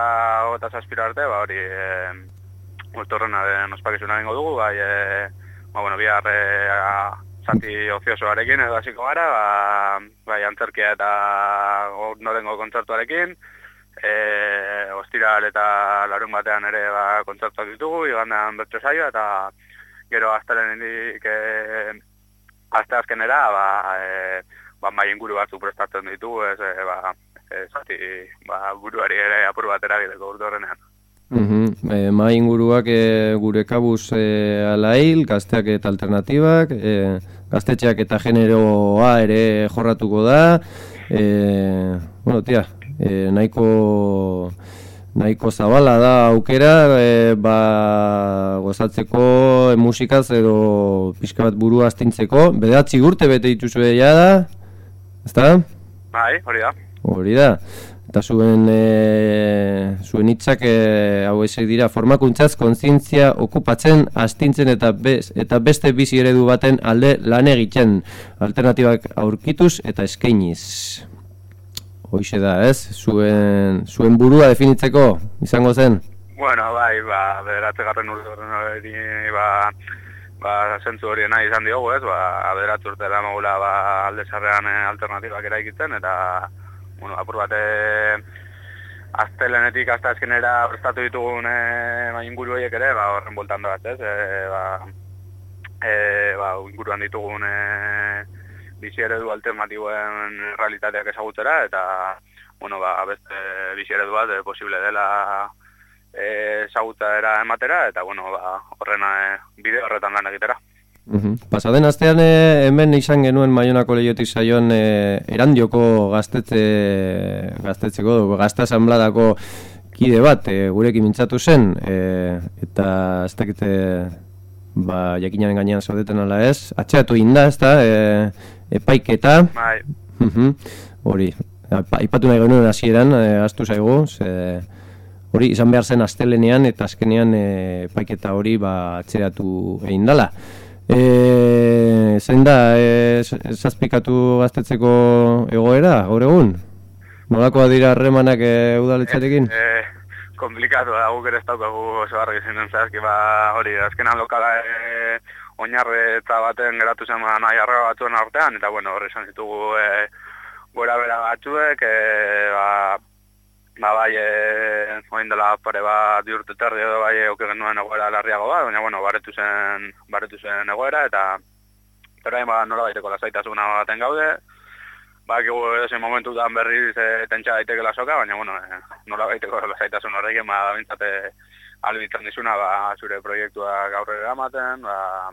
gota zazpira arte, ba, hori, e, urte urrena den ospakizuna dengo dugu, bai, e, ba, bueno, bihar e, a, zati oziosoarekin edo hasiko gara, ba, bai, antzerkia eta norengo kontzertuarekin, e, ostiral eta larun batean ere ba, kontzertuak ditugu, igandean bertso saioa eta gero astelen indik e, aste azkenera, ba, e, ba, mai inguru batzu prestatzen ditu, ez, e, ba, ez, zati, ba, buruari ere apur bat eragiteko urte horrenean. Mhm. E, ma inguruak e, gure kabuz e, alail, gazteak eta alternatibak, e, gaztetxeak eta generoa ere jorratuko da. E, bueno, tia, e, nahiko nahiko zabala da aukera, e, ba, gozatzeko e, musikaz edo pixka bat burua astintzeko. Bedatzi urte bete dituzue ja da, ezta? Bai, hori da. Hori da. Eta zuen, e, zuen hitzak e, hau esek dira formakuntzaz kontzientzia okupatzen, astintzen eta, bez, eta beste bizi eredu baten alde lan egiten alternatibak aurkituz eta eskainiz. Hoixe da, ez? Zuen, zuen burua definitzeko izango zen? Bueno, bai, ba, bederatze garren urte ba, ba, zentzu hori nahi izan diogu, ez, ba, bederatze urte da magula, ba, alde sarrean eh, alternatibak eraikitzen, eta, bueno, apur bate, aztelenetik hasta azkenera prestatu ditugun e, ba, inguru horiek ere, ba, horren boltan da bat, ez, e, ba, e, ba, inguruan ditugun e, bizi eredu alternatiboen realitateak ezagutzera, eta, bueno, ba, beste bizi eredu bat e, posible dela e, ezagutzera ematera, eta, bueno, ba, horrena e, bide horretan lan egitera. Pasaden astean e, hemen izan genuen Maionako leiotik saioan e, erandioko gaztetze, gaztetzeko, gazta asanbladako kide bat e, gurekin mintzatu zen, e, eta ez dakite ba, jakinaren gainean zaudeten ala ez, atxeatu inda, ez da, e, epaiketa, Bai, Mhm. hori, Aipa- aipatu nahi genuen hasieran, e, astu zaigu, ze, hori izan behar zen astelenean eta azkenean e, epaiketa hori ba atzeratu egin dala. E, zein da, e, zazpikatu gaztetzeko egoera, gaur egun? Nolakoa dira harremanak e, udaletxarekin? E, komplikatu da, guk ere ez daukagu oso argi zinen zehazki, ba, hori, azkenan lokala e, oinarre eta baten geratu zen ba, nahi arrega batzuen artean, eta bueno, horri izan ditugu e, gora bera batzuek, e, ba, ba, bai, e, oin dela pare bat diurte terdi edo bai auke genuen egoera larriago bat, baina bueno, baretu zen, baretu zen egoera, eta orain ba, nola baiteko lasaitasuna baten gaude, Bakigu edozein momentutan berriz e, tentsa daiteke soka, baina bueno, e, nola baiteko lasaitasun horrekin, ba, bintzate albitzen dizuna, ba, zure proiektuak aurrera ematen, ba,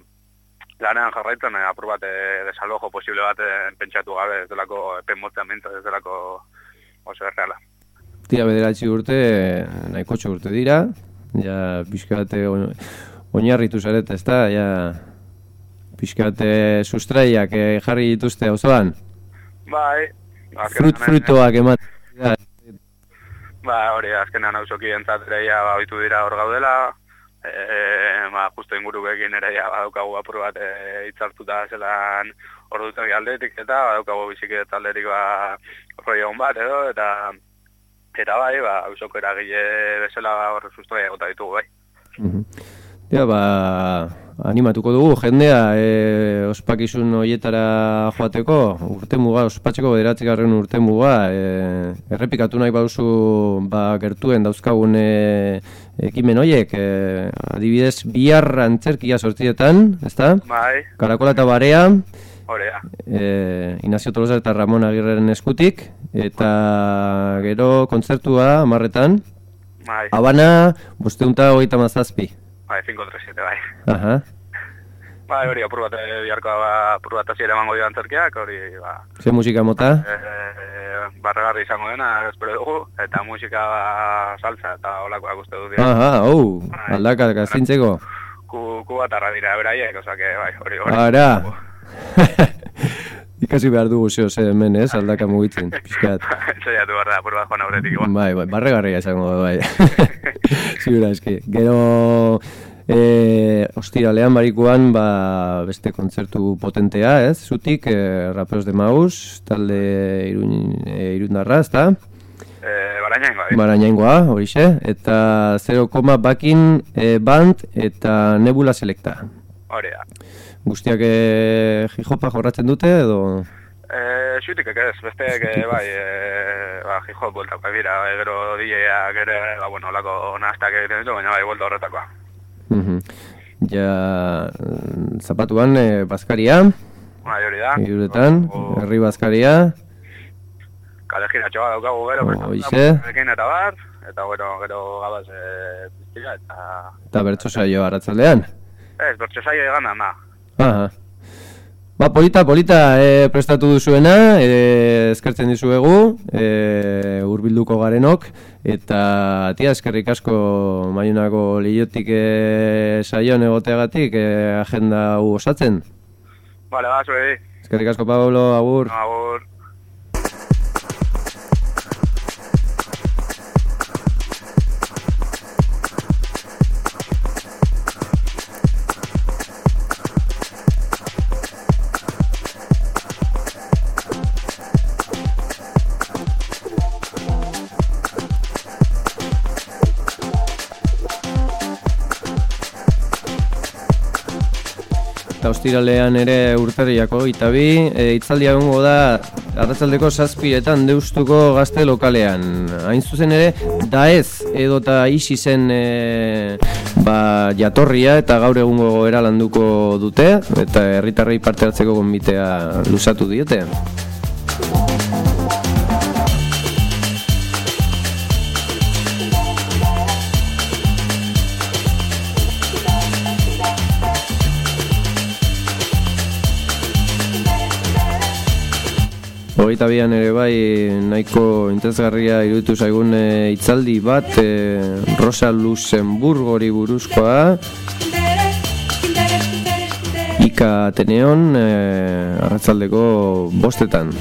lanean jarraitzen, e, apur bat e, desalojo posible bat e, pentsatu gabe, ez delako epen motzean bintzat, ez delako oso erreala. Tira bederatzi urte, nahiko urte dira, ja pixka bate oinarritu zarete, ez da, ja pixka bate sustraiak eh, jarri dituzte auzoan Bai, frut frutoak dira. Ba, hori, azkenean hausoki entzat ere ja ba, dira hor gaudela, e, ba, justo inguruekin ere ja badaukagu apur bat e, hitzartuta zelan ordutegi aldetik eta badaukagu bizikidetza aldetik ba, roi egon bat edo, eta eta bai, ba, hausoko eragile bezala ba, hor sustraia gota ditugu bai. Ja, ba, animatuko dugu jendea e, ospakizun hoietara joateko, urte muga, ospatzeko bederatzi garren urte muga, e, errepikatu nahi bauzu ba, gertuen dauzkagun e, ekimen hoiek, e, adibidez, bihar antzerkia sortzietan, ezta? Bai, Karakola eta Barea, hori da. e, Ignacio Tolosa eta Ramon Agirreren eskutik, eta gero kontzertua amarretan, Bai, Habana, bosteunta hogeita mazazpi. Bai, 537, bai. Aha. Bai, hori, apur bat, eh, biharko ba, apur bat hasiera emango dio antzerkiak, hori, ba, Ze musika mota? e, barregarri izango dena, espero dugu, eta musika ba, salsa eta olakoak uste dut dira. Aha, hau, aldaka gazintzeko. Ku, ku bat dira beraiek, que, bai, hori, hori. Ara! [LAUGHS] Ikasi behar dugu zeo ze hemen, ez, aldaka mugitzen, pixkat. [LAUGHS] Zaiatu behar da, apur bat joan aurretik. Bai, bai, barregarria izango da, bai. [LAUGHS] Zigura eski. Gero, e, ostiralean barikuan, ba, beste kontzertu potentea, ez, zutik, e, Raperos de Maus, talde irun, e, irundarra, ezta? Eh, barainaingo, bai. Barainaingoa, horixe, eta 0, bakin, e, band, eta nebula selecta. Hori da. Guztiak e, hijopa jorratzen dute, edo... Eh, xutik ez, besteek, eh, bai, eh, ba, hip-hop bueltak, bai, bira, eh, gero DJ-ak ere, ba, bueno, olako nastak egiten ditu, baina bai, buelta horretakoa. Mhm. Ja, mm, zapatuan, e, Baskaria, Bai, hori da. Iruretan, herri bazkaria, Kale giratxo bat daukagu gero. Ekin eta bar, eta bueno, gero gabaz e, piztira, eta... eta bertso saio arratzaldean. Ez, bertso saio egan da. Aha. Ba, polita, polita e, prestatu duzuena, e, eskertzen dizuegu, e, urbilduko garenok, eta tia, eskerrik asko maionako liotik e, saioan egoteagatik e, agenda hau osatzen. Vale, ba, zuei. Eskerrik asko, Pablo, agur. Agur. Ostiralean ere urtarriako itabi, e, itzaldia egongo da arratzaldeko zazpiretan deustuko gazte lokalean. Hain zuzen ere, da ez edota isi zen e, ba, jatorria eta gaur egungo goera landuko dute, eta herritarrei parte hartzeko gonbitea lusatu diote. Hogeita bian ere bai nahiko interesgarria iruditu zaigun e, itzaldi bat e, Rosa Luxemburgori buruzkoa. Ika Ateneon e, arratzaldeko bostetan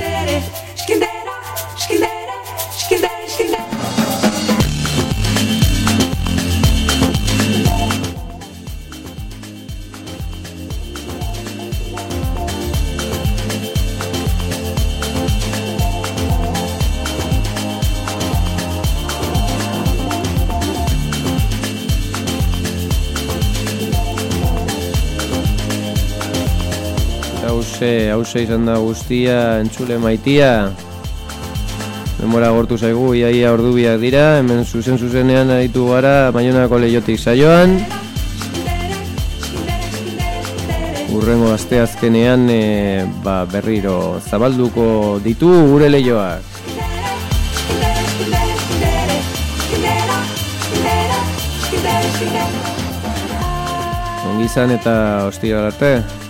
Hauze, hauze izan da guztia, entzule maitia. Demora gortu zaigu, iaia ordu biak dira, hemen zuzen zuzenean aritu gara, Baionako lehiotik saioan. Urrengo asteazkenean e, ba, berriro zabalduko ditu gure lehioak. Ongi izan eta ostira arte.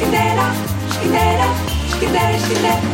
σκηνέρα, σκηνέρα, σκηνέρα, σκηνέρα.